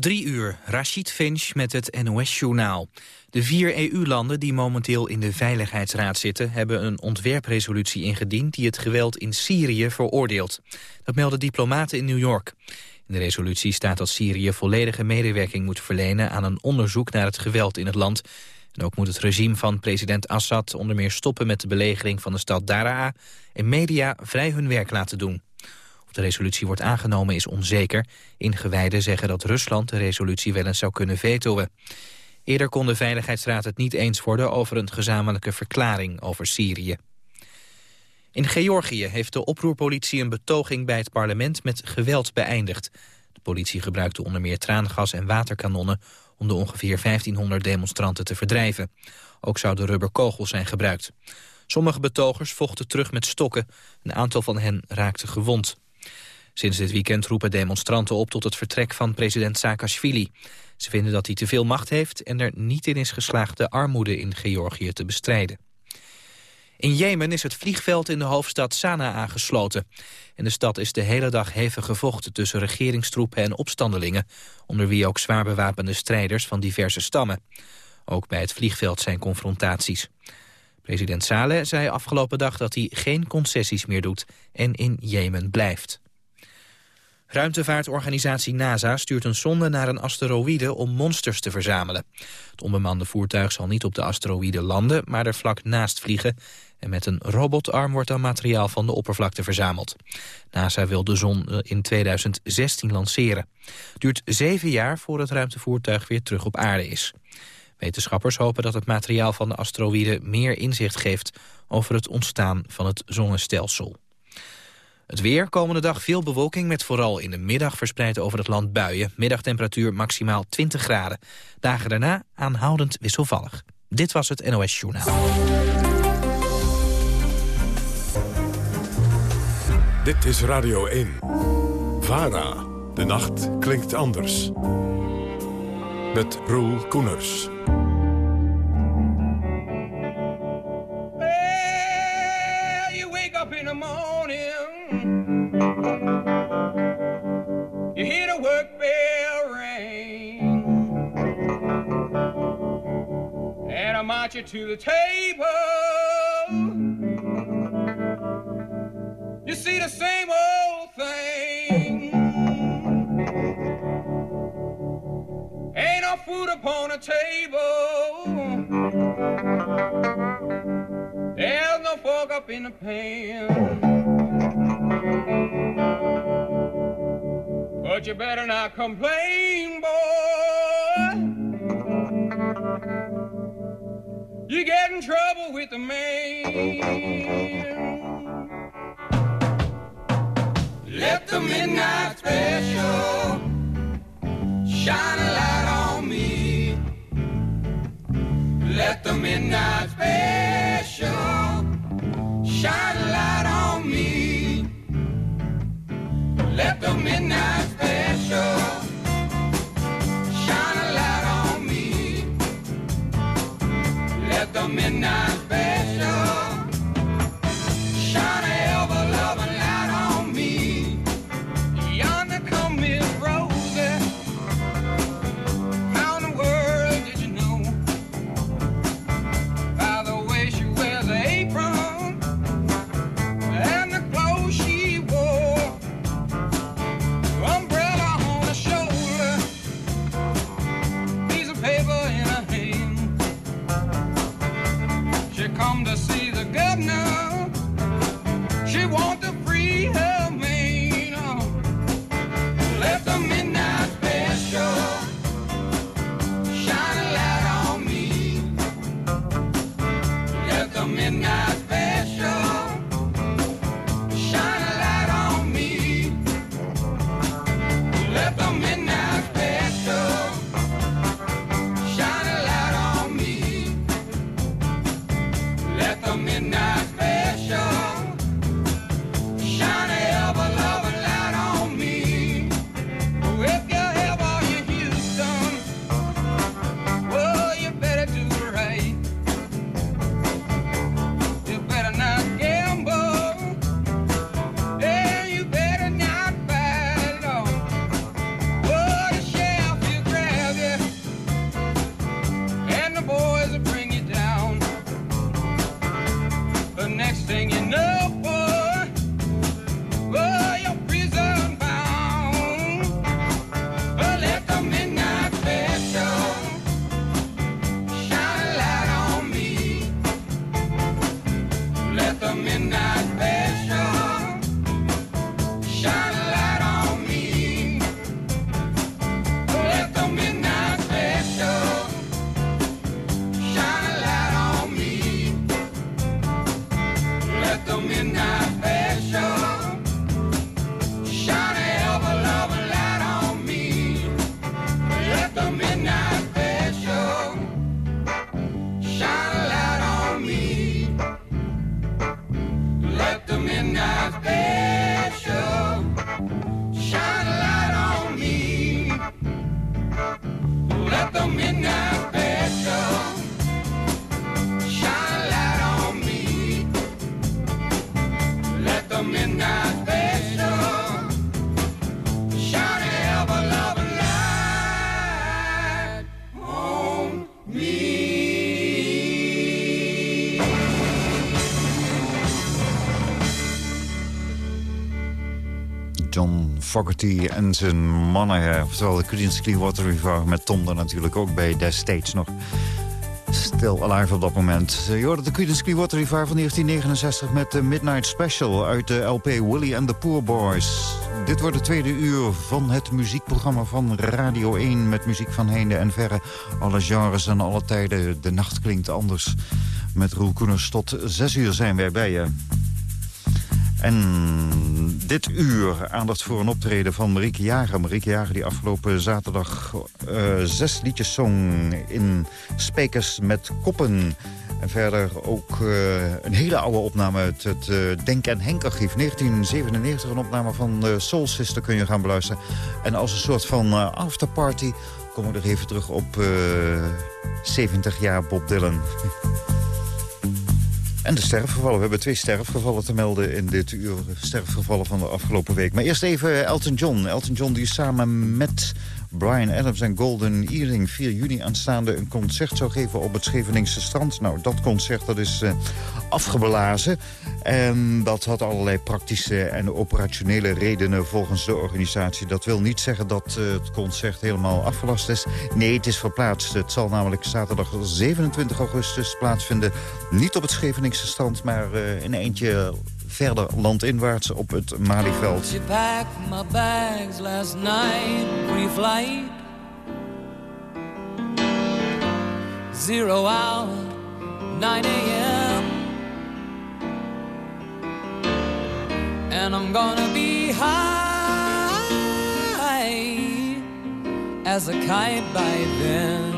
Drie uur, Rashid Finch met het NOS-journaal. De vier EU-landen die momenteel in de Veiligheidsraad zitten... hebben een ontwerpresolutie ingediend die het geweld in Syrië veroordeelt. Dat melden diplomaten in New York. In de resolutie staat dat Syrië volledige medewerking moet verlenen... aan een onderzoek naar het geweld in het land. En ook moet het regime van president Assad onder meer stoppen... met de belegering van de stad Daraa... en media vrij hun werk laten doen. Of de resolutie wordt aangenomen is onzeker. Ingewijden zeggen dat Rusland de resolutie wel eens zou kunnen vetoen. Eerder kon de Veiligheidsraad het niet eens worden over een gezamenlijke verklaring over Syrië. In Georgië heeft de oproerpolitie een betoging bij het parlement met geweld beëindigd. De politie gebruikte onder meer traangas en waterkanonnen om de ongeveer 1500 demonstranten te verdrijven. Ook zouden rubberkogels zijn gebruikt. Sommige betogers vochten terug met stokken. Een aantal van hen raakte gewond. Sinds dit weekend roepen demonstranten op tot het vertrek van president Saakashvili. Ze vinden dat hij te veel macht heeft en er niet in is geslaagd de armoede in Georgië te bestrijden. In Jemen is het vliegveld in de hoofdstad Sanaa aangesloten. In de stad is de hele dag hevig gevochten tussen regeringstroepen en opstandelingen, onder wie ook zwaar bewapende strijders van diverse stammen. Ook bij het vliegveld zijn confrontaties. President Saleh zei afgelopen dag dat hij geen concessies meer doet en in Jemen blijft. Ruimtevaartorganisatie NASA stuurt een sonde naar een asteroïde om monsters te verzamelen. Het onbemande voertuig zal niet op de asteroïde landen, maar er vlak naast vliegen. En met een robotarm wordt dan materiaal van de oppervlakte verzameld. NASA wil de zon in 2016 lanceren. Het duurt zeven jaar voor het ruimtevoertuig weer terug op aarde is. Wetenschappers hopen dat het materiaal van de asteroïde meer inzicht geeft over het ontstaan van het zonnestelsel. Het weer, komende dag veel bewolking met vooral in de middag verspreid over het land buien. Middagtemperatuur maximaal 20 graden. Dagen daarna aanhoudend wisselvallig. Dit was het NOS Journaal. Dit is Radio 1. VARA. De nacht klinkt anders. Met Roel Koeners. To the table. You see the same old thing. Ain't no food upon the table. There's no fork up in the pan. But you better not complain, boy. You get in trouble with the man. Let the midnight special shine a light on me. Let the midnight special shine a light on me. Let the midnight special the midnight bell. Fogerty en zijn mannen. Oftewel de Creedence Clearwater Revival met Tom er natuurlijk ook bij destijds nog. Stil alive op dat moment. Je hoorde de Creedence Clearwater Revival van 1969 met de Midnight Special uit de LP Willie and the Poor Boys. Dit wordt de tweede uur van het muziekprogramma van Radio 1... met muziek van heinde en verre. Alle genres en alle tijden. De nacht klinkt anders. Met Roel Koeners tot zes uur zijn wij bij je. En dit uur aandacht voor een optreden van Marieke Jager. Marieke Jager die afgelopen zaterdag uh, zes liedjes zong in Spekers met Koppen. En verder ook uh, een hele oude opname uit het uh, Denk en Henk archief. 1997 een opname van Soul Sister kun je gaan beluisteren. En als een soort van afterparty kom ik er even terug op 70 jaar Bob Dylan. En de sterfgevallen. We hebben twee sterfgevallen te melden in dit uur. Sterfgevallen van de afgelopen week. Maar eerst even Elton John. Elton John die samen met Brian Adams en Golden Earring 4 juni aanstaande een concert zou geven op het Scheveningse strand. Nou, dat concert dat is uh, afgeblazen. En dat had allerlei praktische en operationele redenen volgens de organisatie. Dat wil niet zeggen dat uh, het concert helemaal afgelast is. Nee, het is verplaatst. Het zal namelijk zaterdag 27 augustus plaatsvinden. Niet op het Scheveningse strand, maar uh, in eentje verder landinwaarts op het Malieveld. She my bags last night, pre-flight. Zero hour, 9 a.m. And I'm gonna be high as a kite by then.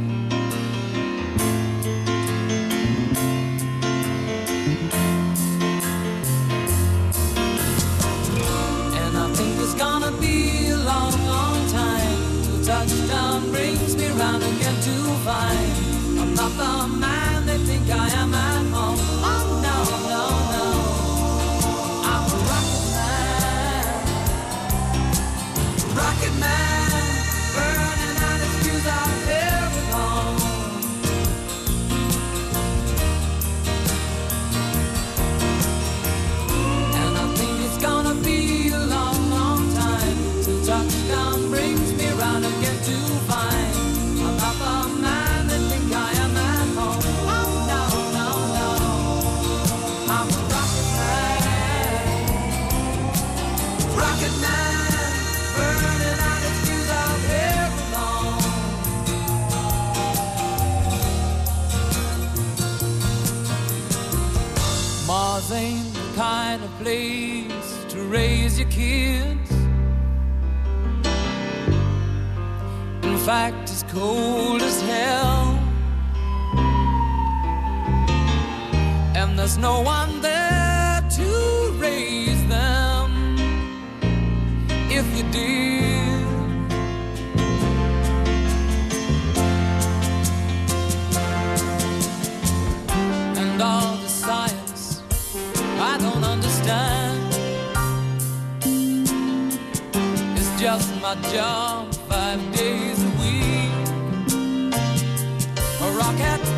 Brings me round again to find I'm not the man they think I am at home. Oh no, no, no. I'm a rocket man, rocket man, Ain't the kind of place to raise your kids. In fact, it's cold as hell. And there's no one there to raise them. If you did. My job five days a week. A rocket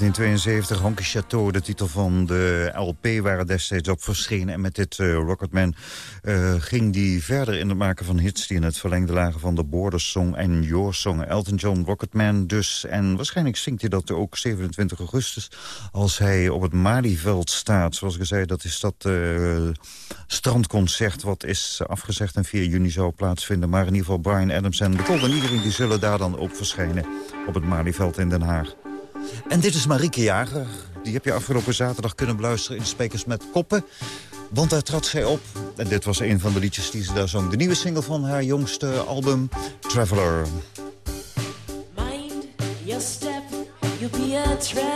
1972, Honky Chateau, de titel van de LP waar het destijds op verschenen. En met dit uh, Rocketman uh, ging die verder in het maken van hits... die in het verlengde lagen van de Border Song en Your Song. Elton John, Rocketman dus. En waarschijnlijk zingt hij dat ook 27 augustus... als hij op het Malieveld staat. Zoals ik zei, dat is dat uh, strandconcert... wat is afgezegd en 4 juni zou plaatsvinden. Maar in ieder geval Brian Adams en de Cold en iedereen... die zullen daar dan ook verschijnen op het Malieveld in Den Haag. En dit is Marieke Jager. Die heb je afgelopen zaterdag kunnen beluisteren in Spekers met Koppen. Want daar trad zij op. En dit was een van de liedjes die ze daar zong. De nieuwe single van haar jongste album, Traveler. Mind your step, you'll be a traveler.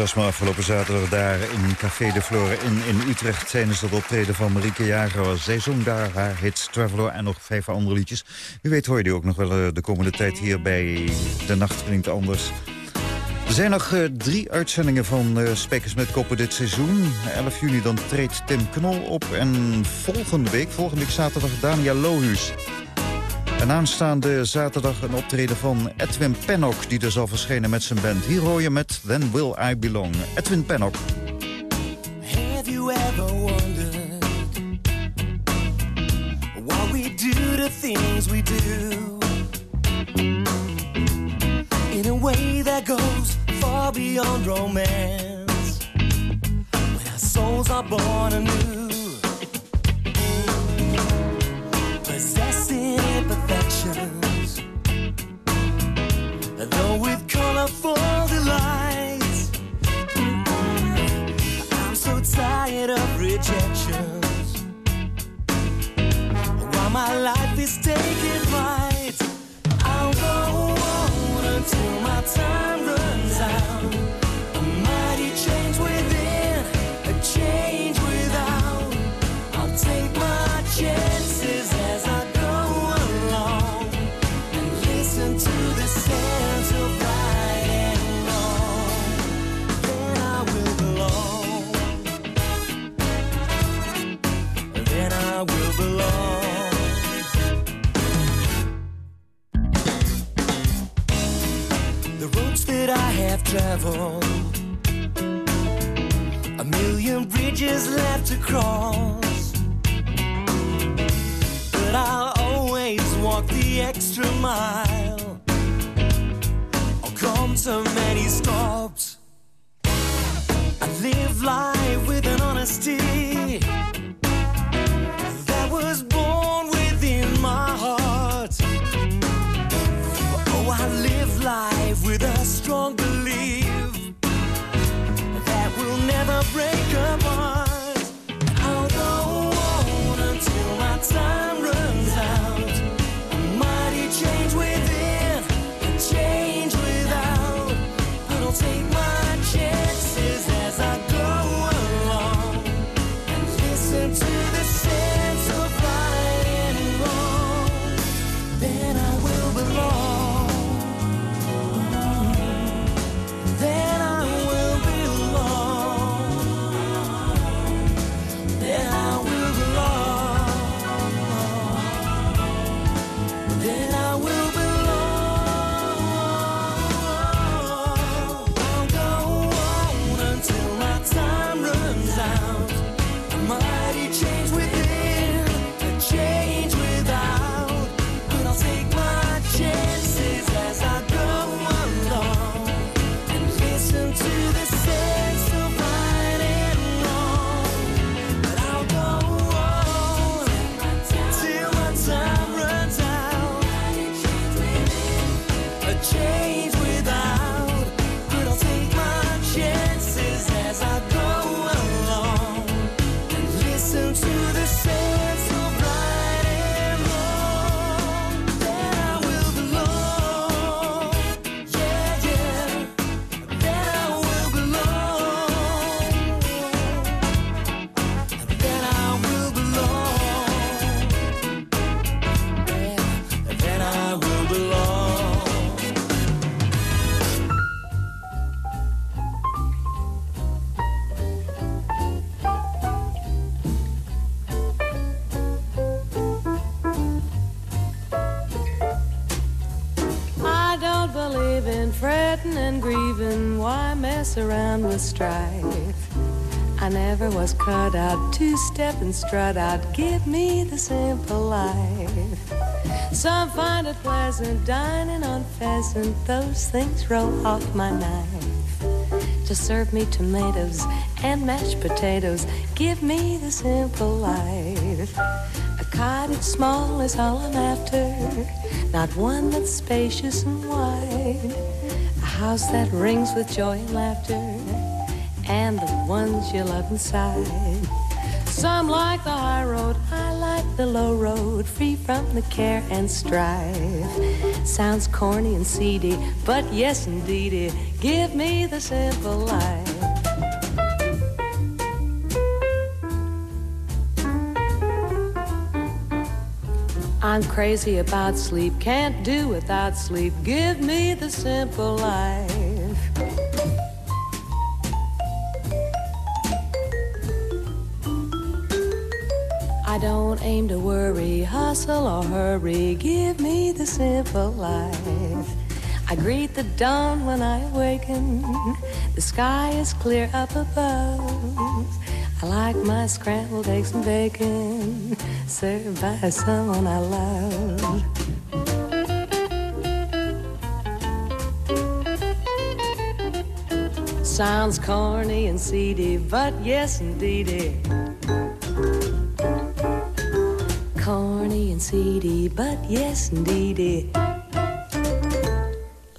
Enthousiasme afgelopen zaterdag daar in Café de Flore in, in Utrecht... tijdens dat optreden van Marieke Jager. Zij zong daar haar hits Traveler en nog vijf andere liedjes. Wie weet hoor je die ook nog wel eh, de komende tijd hier bij De Nacht Klinkt Anders. Er zijn nog eh, drie uitzendingen van uh, Spekers met Koppen dit seizoen. 11 juni dan treedt Tim Knol op. En volgende week, volgende week zaterdag, Daniel Lohuus. En aanstaande zaterdag een optreden van Edwin Pennock... die er zal verschenen met zijn band. Hier hoor je met Then Will I Belong. Edwin Pennock. Have you ever wondered why we do the things we do? In a way that goes far beyond romance. When our souls are born anew. Imperfections. Though with colorful delights. I'm so tired of rejections. While my life is taking flight, I'll go on until my time Traveled, a million bridges left to cross. But I'll always walk the extra mile. I'll come to many stops. I live life strife? I never was cut out to step and strut out. Give me the simple life. Some find it pleasant dining on pheasant. Those things roll off my knife. Just serve me tomatoes and mashed potatoes. Give me the simple life. A cottage small is all I'm after, not one that's spacious and wide. A house that rings with joy and laughter, and the ones you love inside. Some like the high road, I like the low road, free from the care and strife. Sounds corny and seedy, but yes, indeedy, give me the simple life. I'm crazy about sleep, can't do without sleep. Give me the simple life. Don't aim to worry, hustle or hurry. Give me the simple life. I greet the dawn when I awaken. The sky is clear up above. I like my scrambled eggs and bacon served by someone I love. Sounds corny and seedy, but yes, indeedy. And seedy, but yes, indeedy.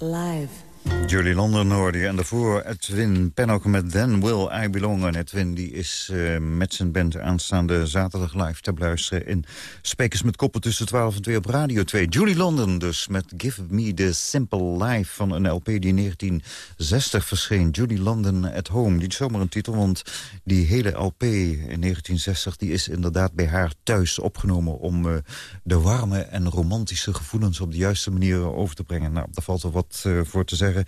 Live. Julie London hoorde je. En daarvoor Edwin Pennock met Then Will I Belong. En Edwin die is uh, met zijn band aanstaande zaterdag live te beluisteren... in Spekers met Koppen tussen 12 en 2 op Radio 2. Julie London dus met Give Me The Simple Life... van een LP die in 1960 verscheen. Julie London at Home. Niet zomaar een titel, want die hele LP in 1960... die is inderdaad bij haar thuis opgenomen... om uh, de warme en romantische gevoelens op de juiste manier over te brengen. Nou, daar valt er wat uh, voor te zeggen...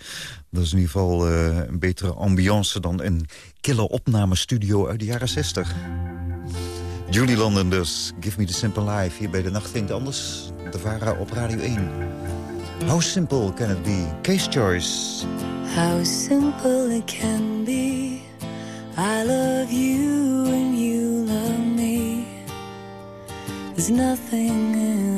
Dat is in ieder geval uh, een betere ambiance dan een kille opnamestudio uit de jaren 60. Julie London dus, Give Me The Simple Life. Hier bij De Nacht Vindt Anders, de Vara op Radio 1. How simple can it be? Case Choice. How simple it can be. I love you and you love me. There's nothing in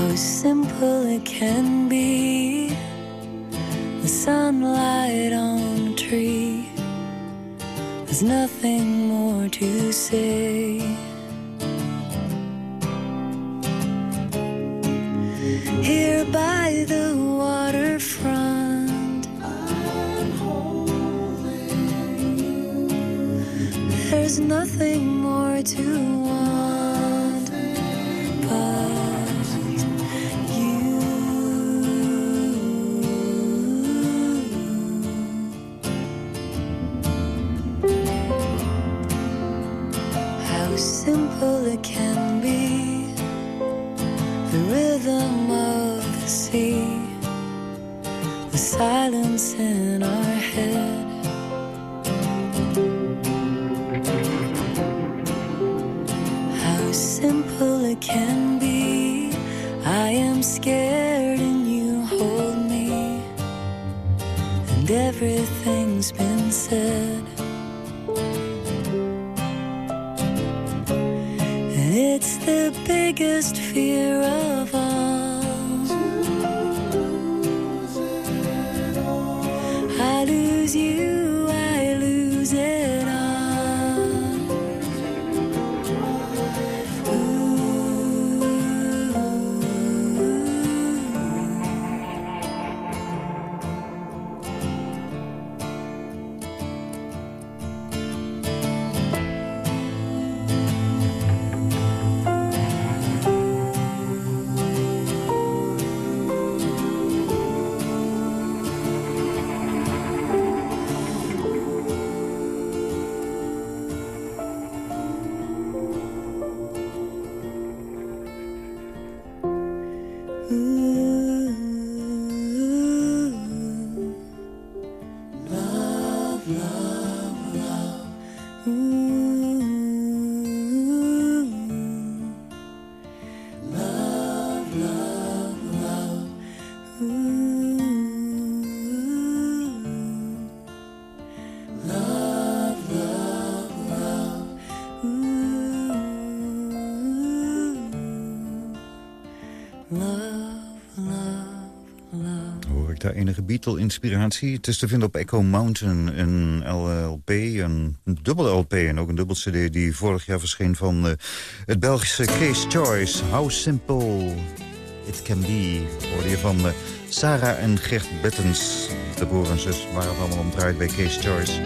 How simple it can be. The sunlight on a tree. There's nothing more to say. Here by the waterfront, I'm holding you there's nothing more to silence in our head. How simple it can be. I am scared and you hold me, and everything's been said. And it's the biggest fear of all. You, enige Beatle-inspiratie? Het is te vinden op Echo Mountain, een LLP, een dubbel LP... en ook een dubbel cd die vorig jaar verscheen van eh, het Belgische Case Choice. How Simple It Can Be. Hoorde je van eh, Sarah en Gert Bettens, de broer en zus... waar het allemaal om draait bij Case Choice.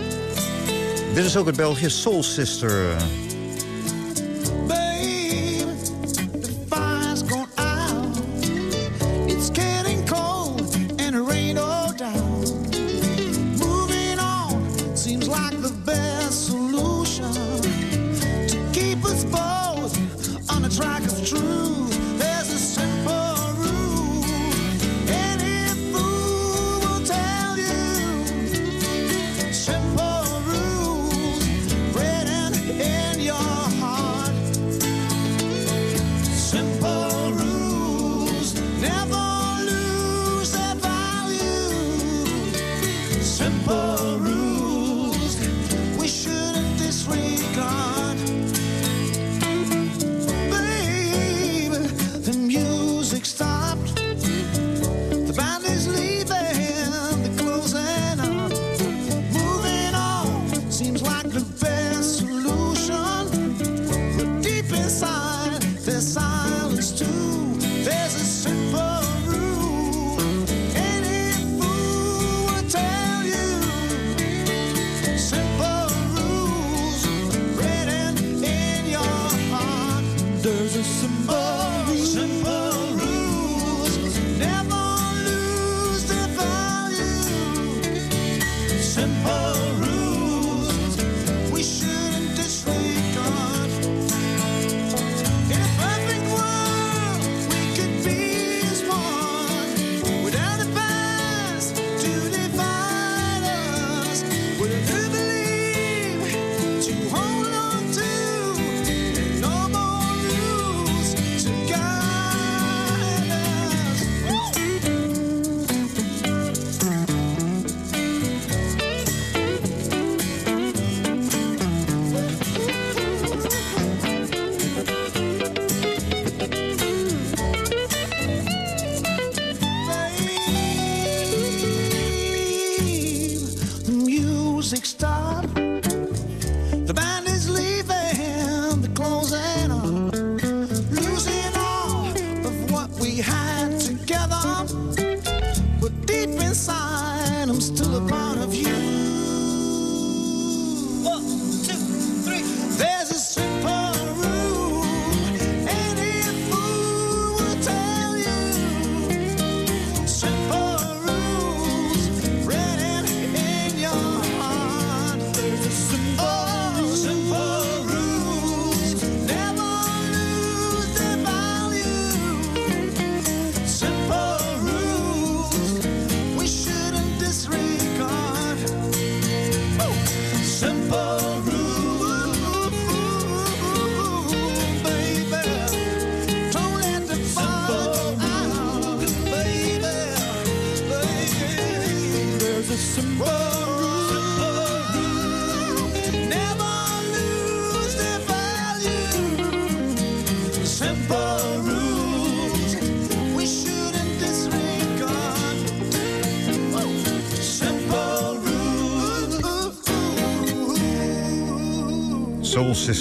Dit is ook het België Soul Sister...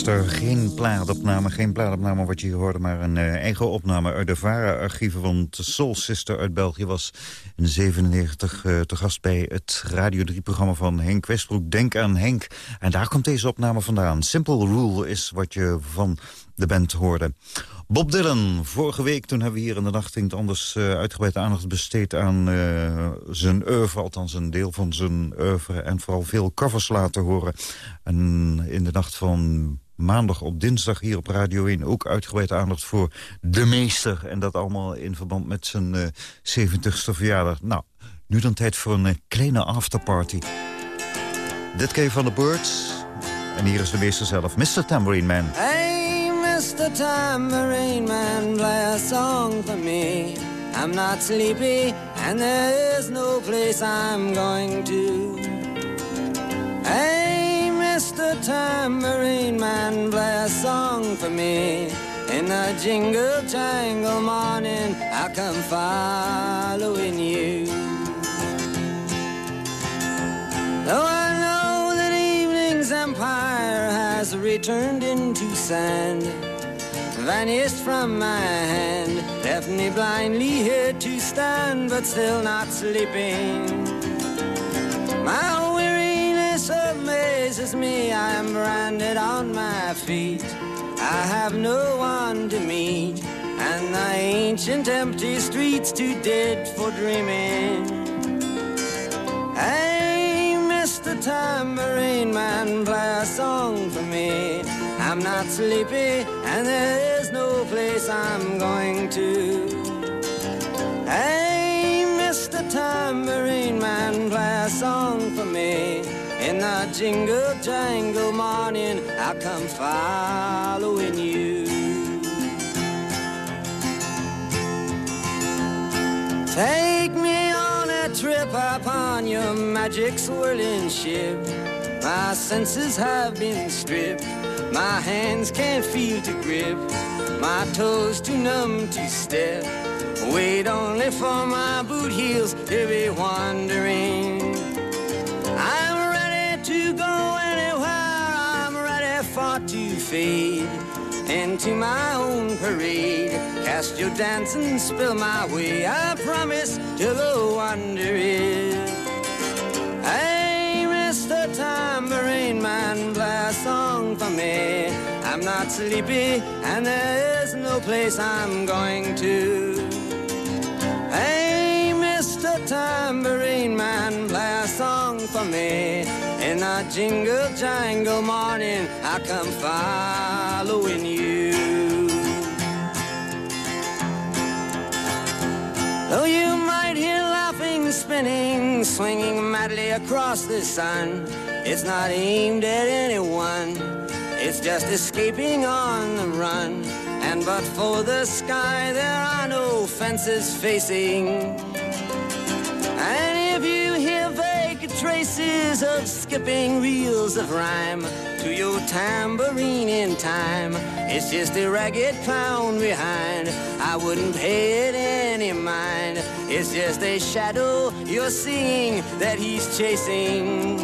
Sister, geen plaatopname, geen plaatopname wat je hier hoorde... maar een eh, eigen opname uit de VARA-archieven. Want Soul Sister uit België was in 97 eh, te gast bij het Radio 3-programma van Henk Westbroek. Denk aan Henk. En daar komt deze opname vandaan. Simple Rule is wat je van de band hoorde. Bob Dylan, vorige week toen hebben we hier in de nacht het anders uh, uitgebreid aandacht besteed aan zijn oeuvre, althans een deel van zijn oeuvre en vooral veel covers laten horen. En in de nacht van maandag op dinsdag hier op Radio 1 ook uitgebreid aandacht voor de meester. En dat allemaal in verband met zijn uh, 70ste verjaardag. Nou, nu dan tijd voor een kleine afterparty. Dit keer van de Birds. En hier is de meester zelf, Mr. Tambourine Man. Hey! Mr. Tambourine Man, play a song for me. I'm not sleepy, and there is no place I'm going to. Hey, Mr. Tambourine Man, play a song for me. In the jingle jangle morning, I'll come following you. Though I know that evening's empire has returned into sand, vanished from my hand, left me blindly here to stand, but still not sleeping. My weariness me, I am branded on my feet. I have no one to meet, and the ancient empty streets too dead for dreaming. Hey, Mr. Tambourine Man, play a song for me. I'm not sleepy, and there is no place I'm going to. Hey, Mr. Tambourine Man, play a song for me. In the jingle jangle morning, I'll come following you. Take me on a trip upon your magic swirling ship. My senses have been stripped. My hands can't feel to grip. My toes too numb to step. Wait only for my boot heels to be wandering. For to fade into my own parade. Cast your dance and spill my way. I promise to under it. Hey, Mr. Tambourine Man, play a song for me. I'm not sleepy, and there is no place I'm going to. Hey, Mr. Tambourine Man, play a song for me. A jingle jangle morning, I come following you. Though you might hear laughing, spinning, swinging madly across the sun, it's not aimed at anyone. It's just escaping on the run. And but for the sky, there are no fences facing. Traces of skipping reels of rhyme to your tambourine in time, it's just a ragged clown behind. I wouldn't pay it any mind. It's just a shadow you're seeing that he's chasing.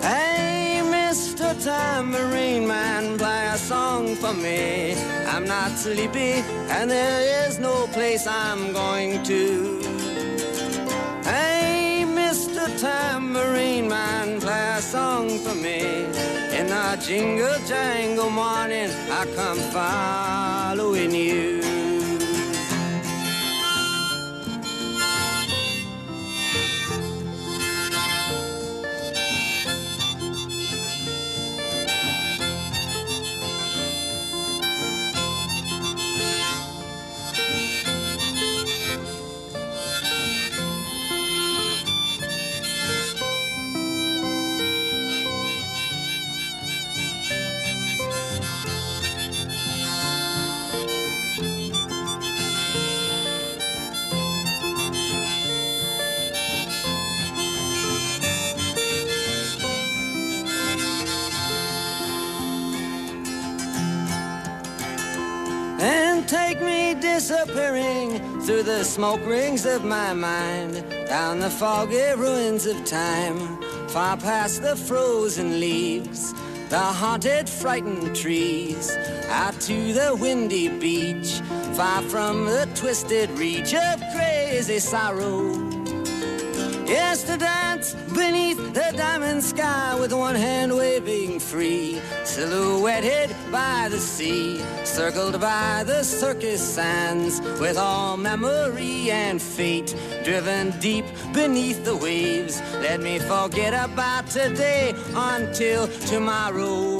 Hey, Mr. Tambourine Man, play a song for me. I'm not sleepy, and there is no place I'm going to. Mr. Tambourine Man, play a song for me. In the jingle jangle morning, I come following you. Disappearing through the smoke rings of my mind, down the foggy ruins of time, far past the frozen leaves, the haunted, frightened trees, out to the windy beach, far from the twisted reach of crazy sorrow. Yes, to dance beneath the diamond sky with one hand waving free, silhouetted by the sea, circled by the circus sands, with all memory and fate driven deep beneath the waves. Let me forget about today until tomorrow.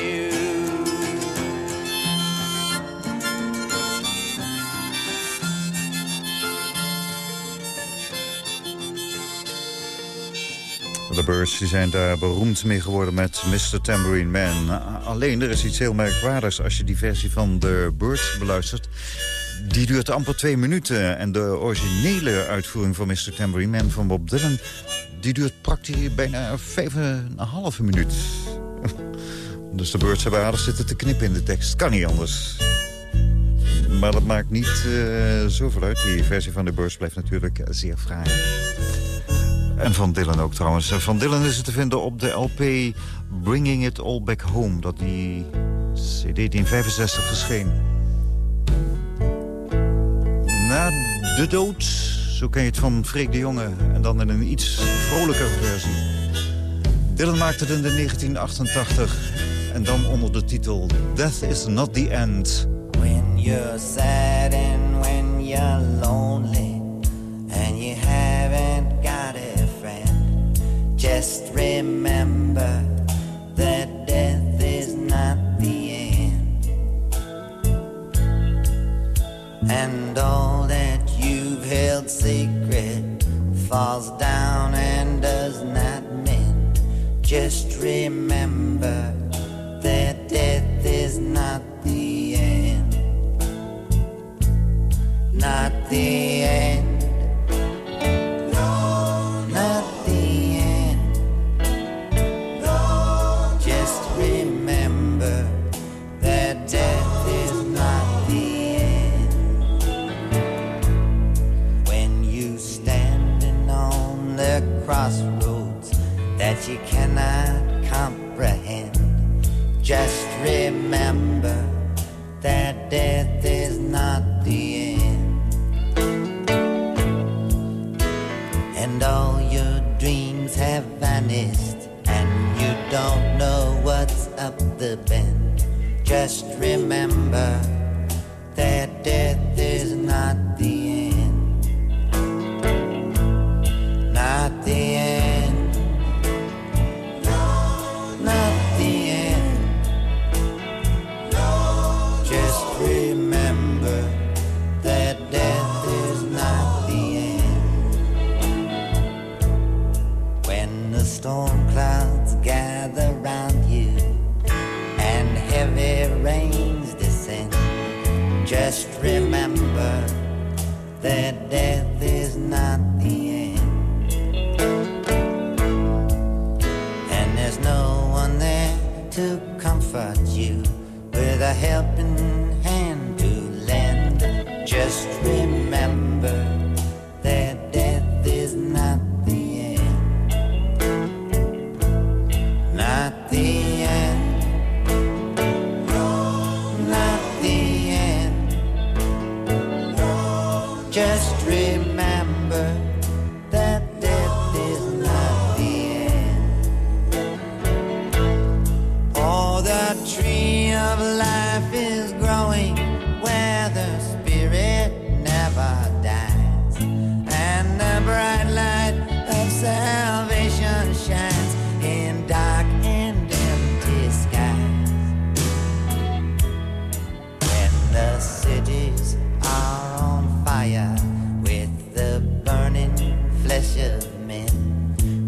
De Birds zijn daar beroemd mee geworden met Mr. Tambourine Man. Alleen, er is iets heel merkwaardigs als je die versie van The Birds beluistert. Die duurt amper twee minuten. En de originele uitvoering van Mr. Tambourine Man van Bob Dylan... die duurt praktisch bijna vijf en een halve minuut. Dus de Birds hebben aardig zitten te knippen in de tekst. Kan niet anders. Maar dat maakt niet uh, zoveel uit. Die versie van de Birds blijft natuurlijk zeer fraai. En van Dylan ook trouwens. Van Dylan is het te vinden op de LP Bringing It All Back Home. Dat die CD die in 65 verscheen. Na de dood, zo ken je het van Freek de Jonge. En dan in een iets vrolijker versie. Dylan maakte het in de 1988. En dan onder de titel Death is not the end. When you're sad and when you're lonely just remember that death is not the end. And all that you've held secret falls down and does not mend. Just remember that death is not the end. Not the end. You cannot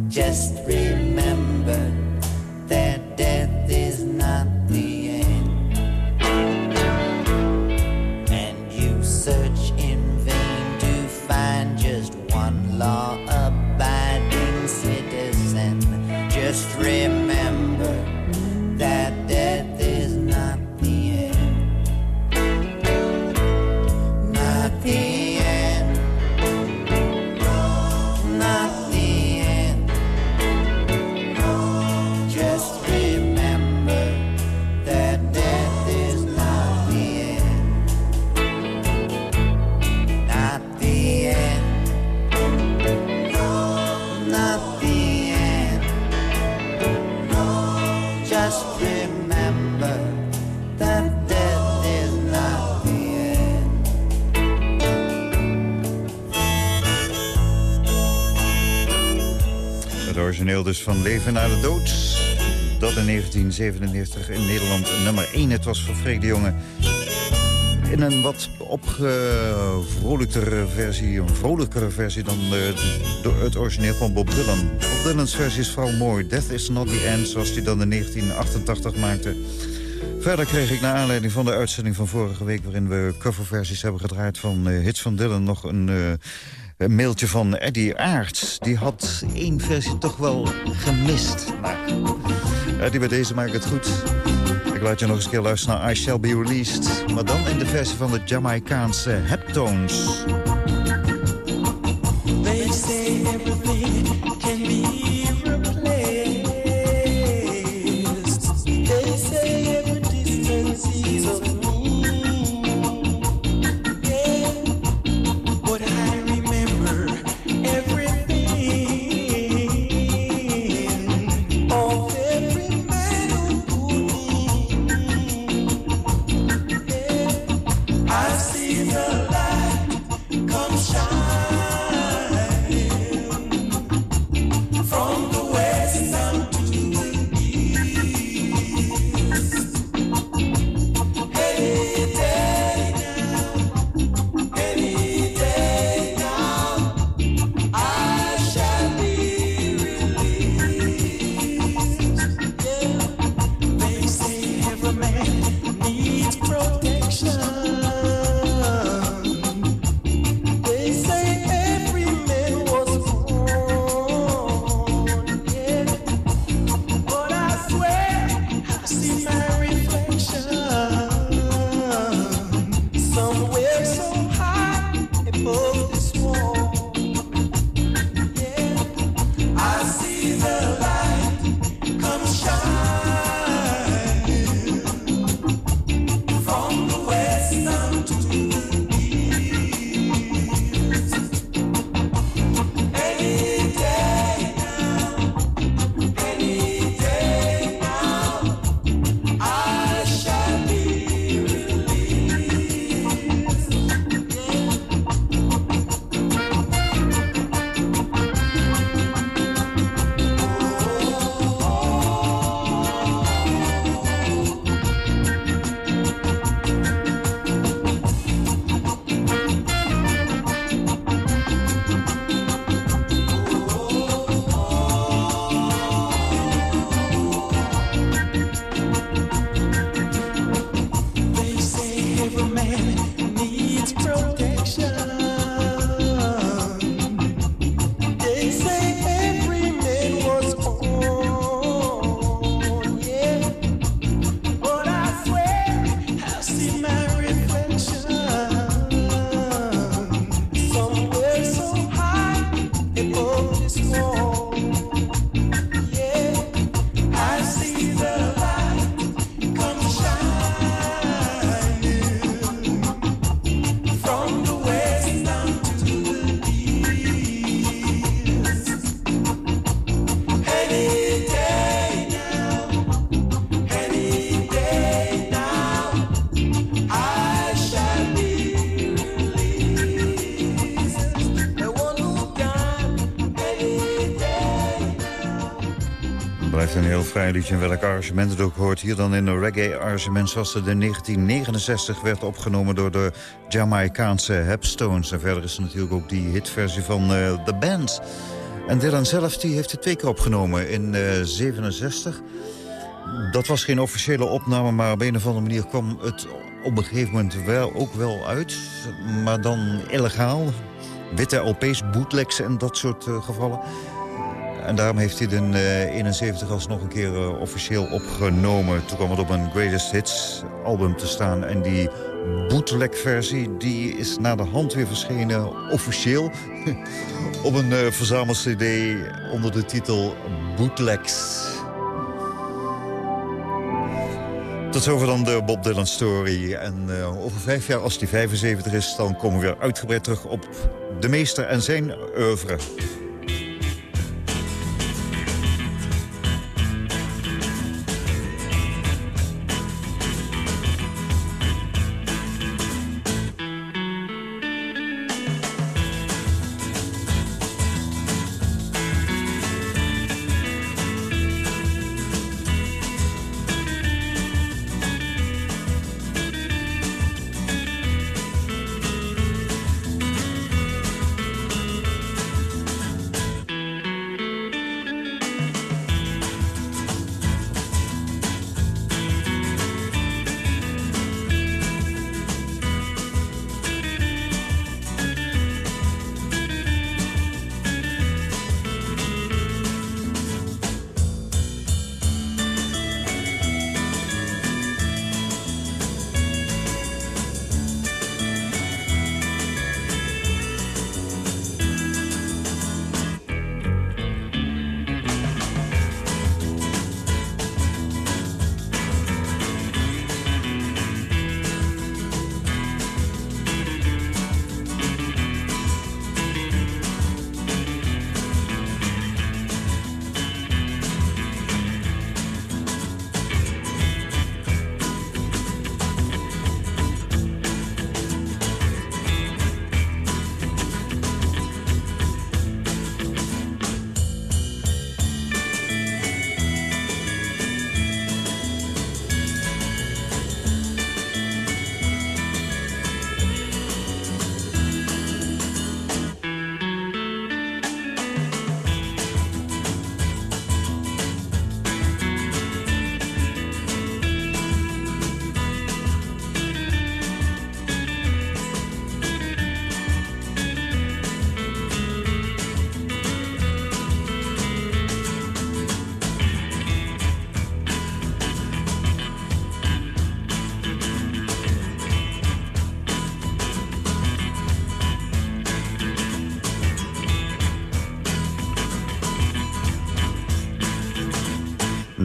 Just remember that dus van Leven naar de Dood. Dat in 1997 in Nederland nummer 1 het was voor Freek de Jonge. In een wat opgevrolijktere versie, een vrolijkere versie dan uh, het origineel van Bob Dylan. Bob Dylan's versie is vooral mooi. Death is not the end, zoals hij dan in 1988 maakte. Verder kreeg ik naar aanleiding van de uitzending van vorige week... waarin we coverversies hebben gedraaid van uh, hits van Dylan... nog een, uh, een, mailtje van Eddie Aerts. Die had één versie toch wel gemist. Nou, Eddie, bij deze maakt het goed. Ik laat je nog eens een keer luisteren naar I Shall Be Released. Maar dan in de versie van de Jamaicaanse Heptones. They vrij liedje in welk arrangement het ook hoort. Hier dan in een reggae-arrangement zoals het in 1969 werd opgenomen door de Jamaicaanse Hepstones. En verder is er natuurlijk ook die hitversie van eh, The Band. En Dylan zelf die heeft het twee keer opgenomen in eh 67. Dat was geen officiële opname, maar op een of andere manier kwam het op een gegeven moment wel, ook wel uit. Maar dan illegaal. Witte LP's, bootlegs en dat soort eh, gevallen. En daarom heeft hij in eh 71 alsnog een keer eh, officieel opgenomen. Toen kwam het op een Greatest Hits album te staan. En die bootleg versie die is na de hand weer verschenen, officieel. op een eh verzamel-cd onder de titel Bootlegs. Tot zover dan de Bob Dylan story. En eh, over vijf jaar, als hij 75 is... dan komen we weer uitgebreid terug op de meester en zijn oeuvre.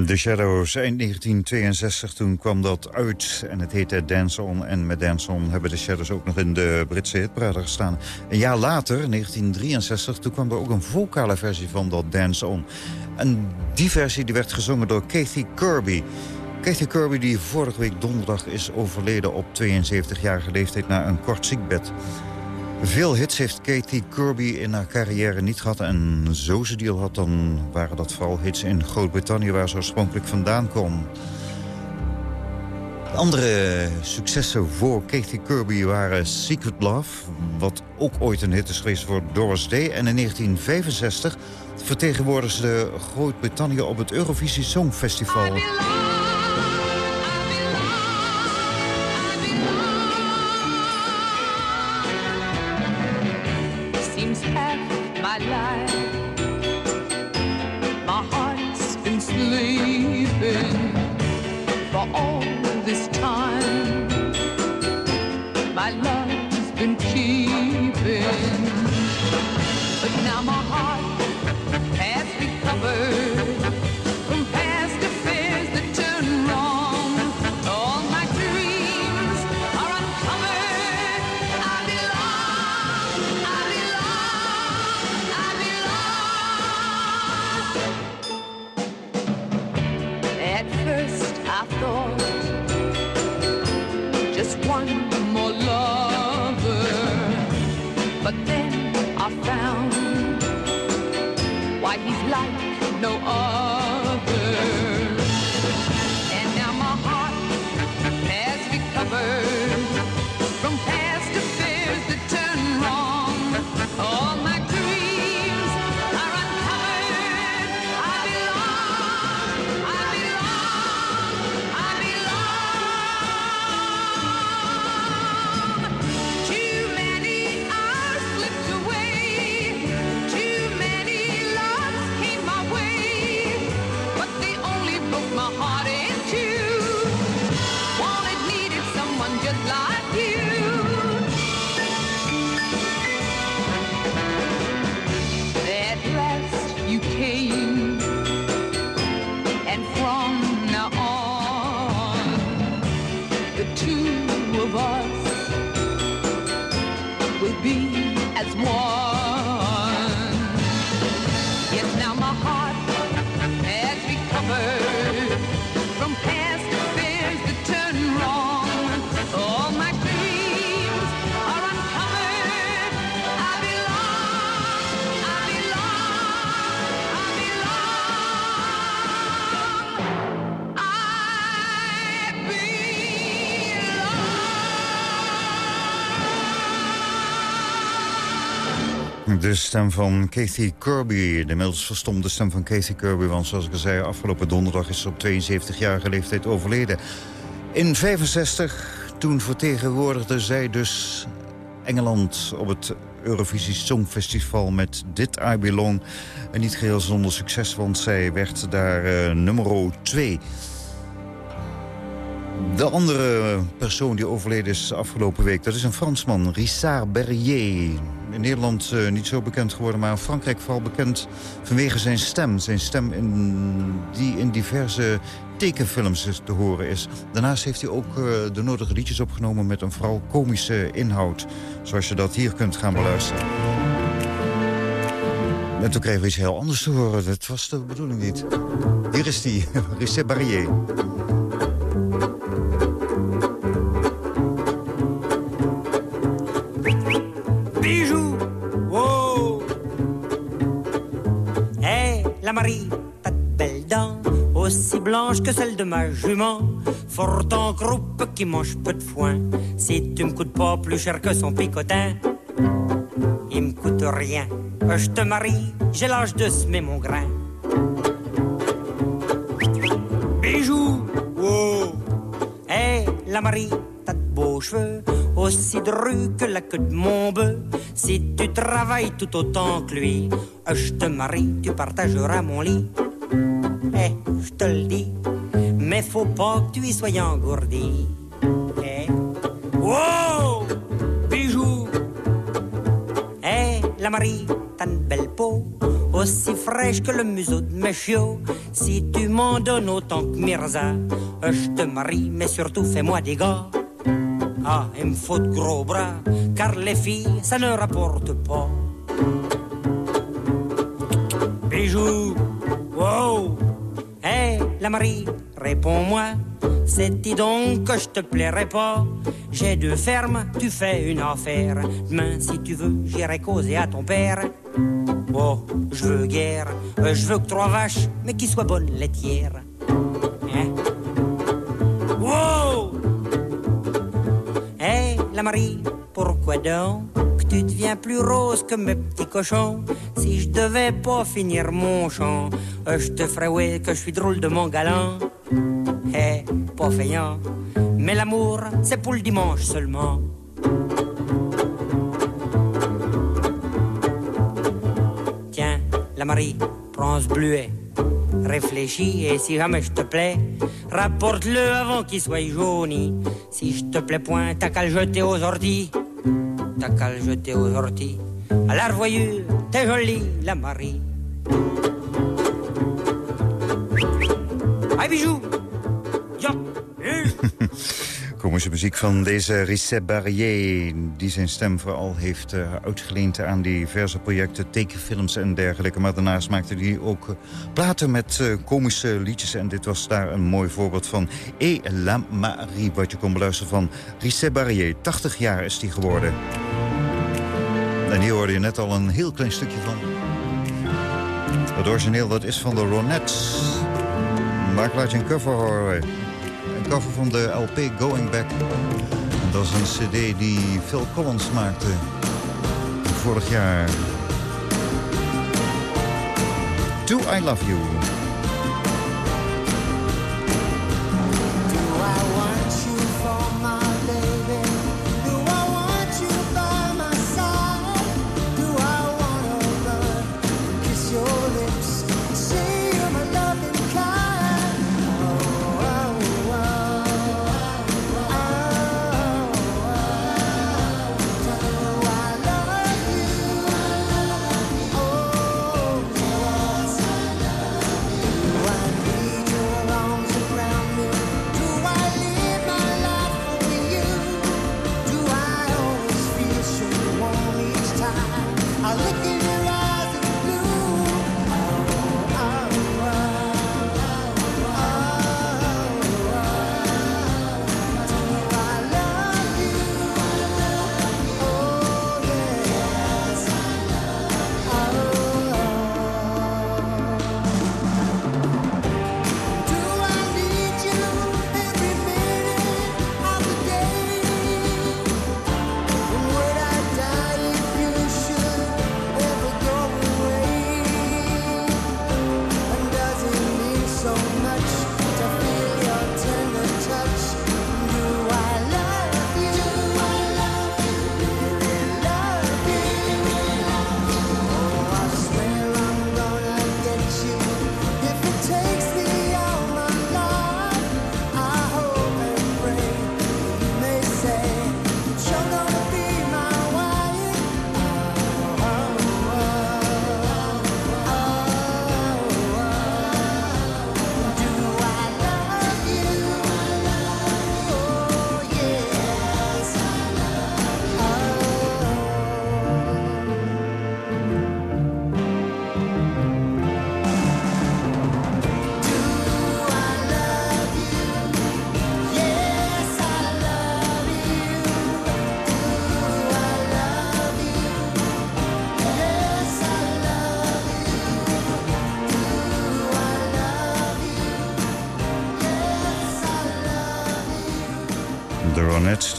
The Shadows, eind 1962, toen kwam dat uit en het heette Dance On. En met Dance On hebben The Shadows ook nog in de Britse hitparade gestaan. Een jaar later, 1963, toen kwam er ook een vocale versie van dat Dance On. En die versie die werd gezongen door Kathy Kirby. Kathy Kirby die vorige week donderdag is overleden op 72-jarige leeftijd na een kort ziekbed. Veel hits heeft Katie Kirby in haar carrière niet gehad. En zo ze die al had, dan waren dat vooral hits in Groot-Brittannië... waar ze oorspronkelijk vandaan kwam. Andere successen voor Katie Kirby waren Secret Love... wat ook ooit een hit is geweest voor Doris Day. En in 1965 vertegenwoordigde Groot-Brittannië op het Eurovisie Songfestival... stem van Kathy Kirby, de inmiddels verstomde stem van Kathy Kirby... want zoals ik al zei, afgelopen donderdag is ze op 72-jarige leeftijd overleden. In 65, toen vertegenwoordigde zij dus Engeland op het Eurovisie Songfestival met Dit I Belong. En niet geheel zonder succes, want zij werd daar uh, nummer 2. De andere persoon die overleden is afgelopen week... dat is een Fransman, Rissard Berrier. In Nederland uh, niet zo bekend geworden, maar in Frankrijk vooral bekend... vanwege zijn stem. Zijn stem die in diverse tekenfilms te horen is. Daarnaast heeft hij ook uh, de nodige liedjes opgenomen... met een vooral komische inhoud. Zoals je dat hier kunt gaan beluisteren. En toen kregen we iets heel anders te horen. Dat was de bedoeling niet. Hier is die, Rissard Berrier. Aussi blanches que celles de ma jument, fort en croupe qui mange peu de foin. Si tu me coûtes pas plus cher que son picotin, il me coûte rien. Je te marie, j'ai l'âge de semer mon grain. Bijou, oh Hé, la Marie, t'as de beaux cheveux, aussi drus que la queue de mon bœuf. Si tu travailles tout autant que lui, je te marie, tu partageras mon lit. Te le dis, mais faut pas que tu y sois engourdi. Eh, wow, bijou. Eh, la Marie, t'as une belle peau, aussi fraîche que le museau de mes chiots. Si tu m'en donnes autant que Mirza, euh, je te marie, mais surtout fais-moi des gars. Ah, il me faut de gros bras, car les filles, ça ne rapporte pas. Bijou, wow, hé, la Marie, réponds-moi. C'est-il donc que je te plairais pas? J'ai deux fermes, tu fais une affaire. Demain, si tu veux, j'irai causer à ton père. Oh, je veux guère, euh, je veux que trois vaches, mais qui soient bonnes laitières. Hein? Wow Hé, la Marie, pourquoi donc? Tu deviens plus rose que mes petits cochons Si je devais pas finir mon chant, euh, je te ferais ouais que je suis drôle de mon galant. Hé, pas feignant, mais l'amour, c'est pour le dimanche seulement. Tiens, la Marie, prends ce bleuet. Réfléchis et si jamais je te plais, rapporte-le avant qu'il soit jauni. Si je te plais point, t'as qu'à le jeter aux orties. T'as qu'à le jeter aux orties. À la revoyure, t'es jolie, la Marie. Hey bijou! Komische muziek van deze Ricet Barrier... die zijn stem vooral heeft eh, uitgeleend aan diverse projecten... tekenfilms en dergelijke. Maar daarnaast maakte hij ook eh, platen met eh, komische liedjes. En dit was daar een mooi voorbeeld van. Et la Marie, wat je kon beluisteren van Ricet Barrier. 80 jaar is die geworden. En hier hoorde je net al een heel klein stukje van. Het origineel dat is van de Ronettes. Maar ik laat je een cover horen. Een cover van de LP Going Back. En dat is een cd die Phil Collins maakte. Vorig jaar. Do I Love You.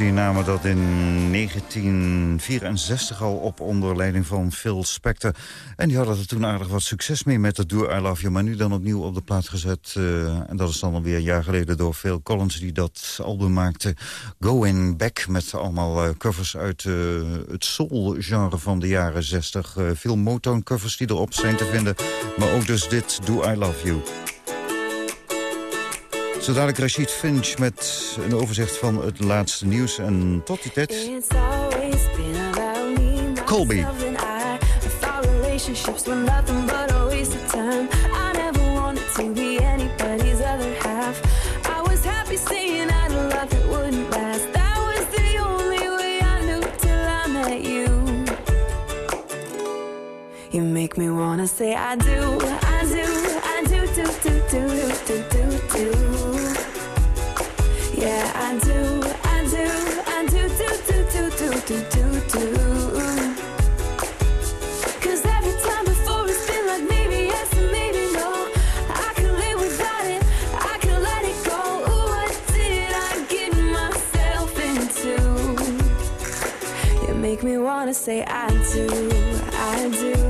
Die namen dat in 1964 al op onder leiding van Phil Spector. En die hadden er toen aardig wat succes mee met het Do I Love You. Maar nu dan opnieuw op de plaat gezet. eh, en dat is dan alweer een jaar geleden door Phil Collins die dat album maakte. Going Back met allemaal eh, covers uit eh, het soul-genre van de jaren 60. Eh, veel Motown covers die erop zijn te vinden. Maar ook dus dit Do I Love You. Zo dadelijk Rashid Finch met een overzicht van het laatste nieuws. En tot die tijd... Colby. myself, and I. I thought relationships were nothing but a time. I never wanted to be anybody's other half. I was happy saying I had a love that wouldn't last. That was the only way I knew till I met you. You make me wanna say I do, I do, I do, do, do, do, do, do, do, wanna say I do, I do,